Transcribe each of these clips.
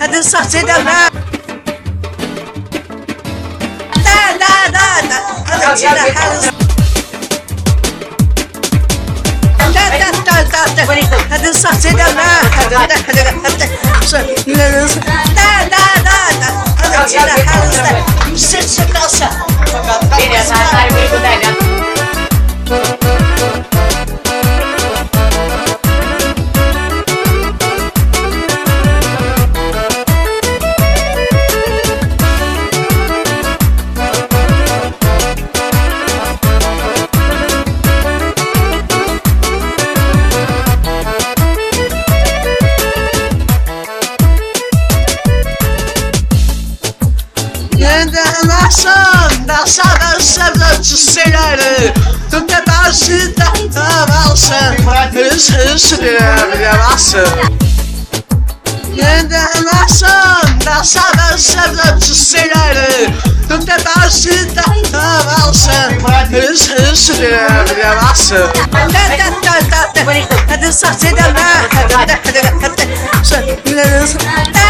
هذه الصحتي لا لا لا لا هذا حارس هذه الصحتي لا لا لا لا هذا حارس Dansın, dansa dansa dansçıları. Tüm de dansın, dansın. Hız hız yavaşsın. Yeniden dansın, dansa dansa dansçıları. Tüm de dansın, dansın. Hız hız yavaşsın. Hadi sahte deme. Hadi hadi hadi. Hadi hadi hadi.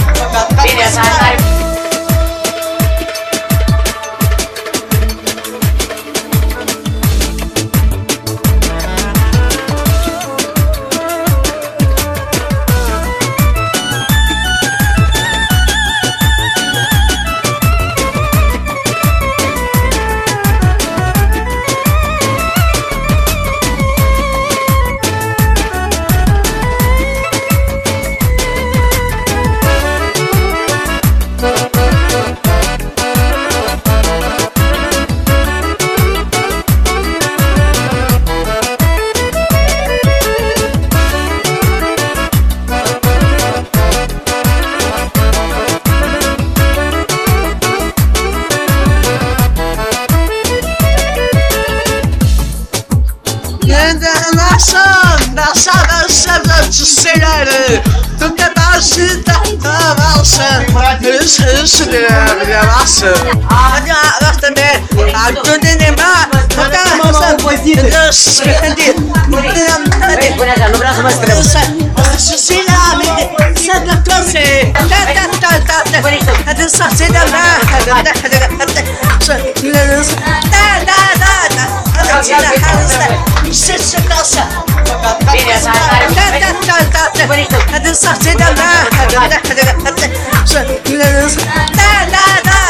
dança, dança, dança, dança, senhor. Tu que dança, dança, dança. Isso, minha massa. Ah, minha massa também. Ah, tu de Neymar. Tu que dança, dança, dança. Dança, siname, sada kose. Ta ta ta ta ta. Dança, siname. Dança, dança, dança. Dança, dança, dança. هذا الصح زيد لا لا لا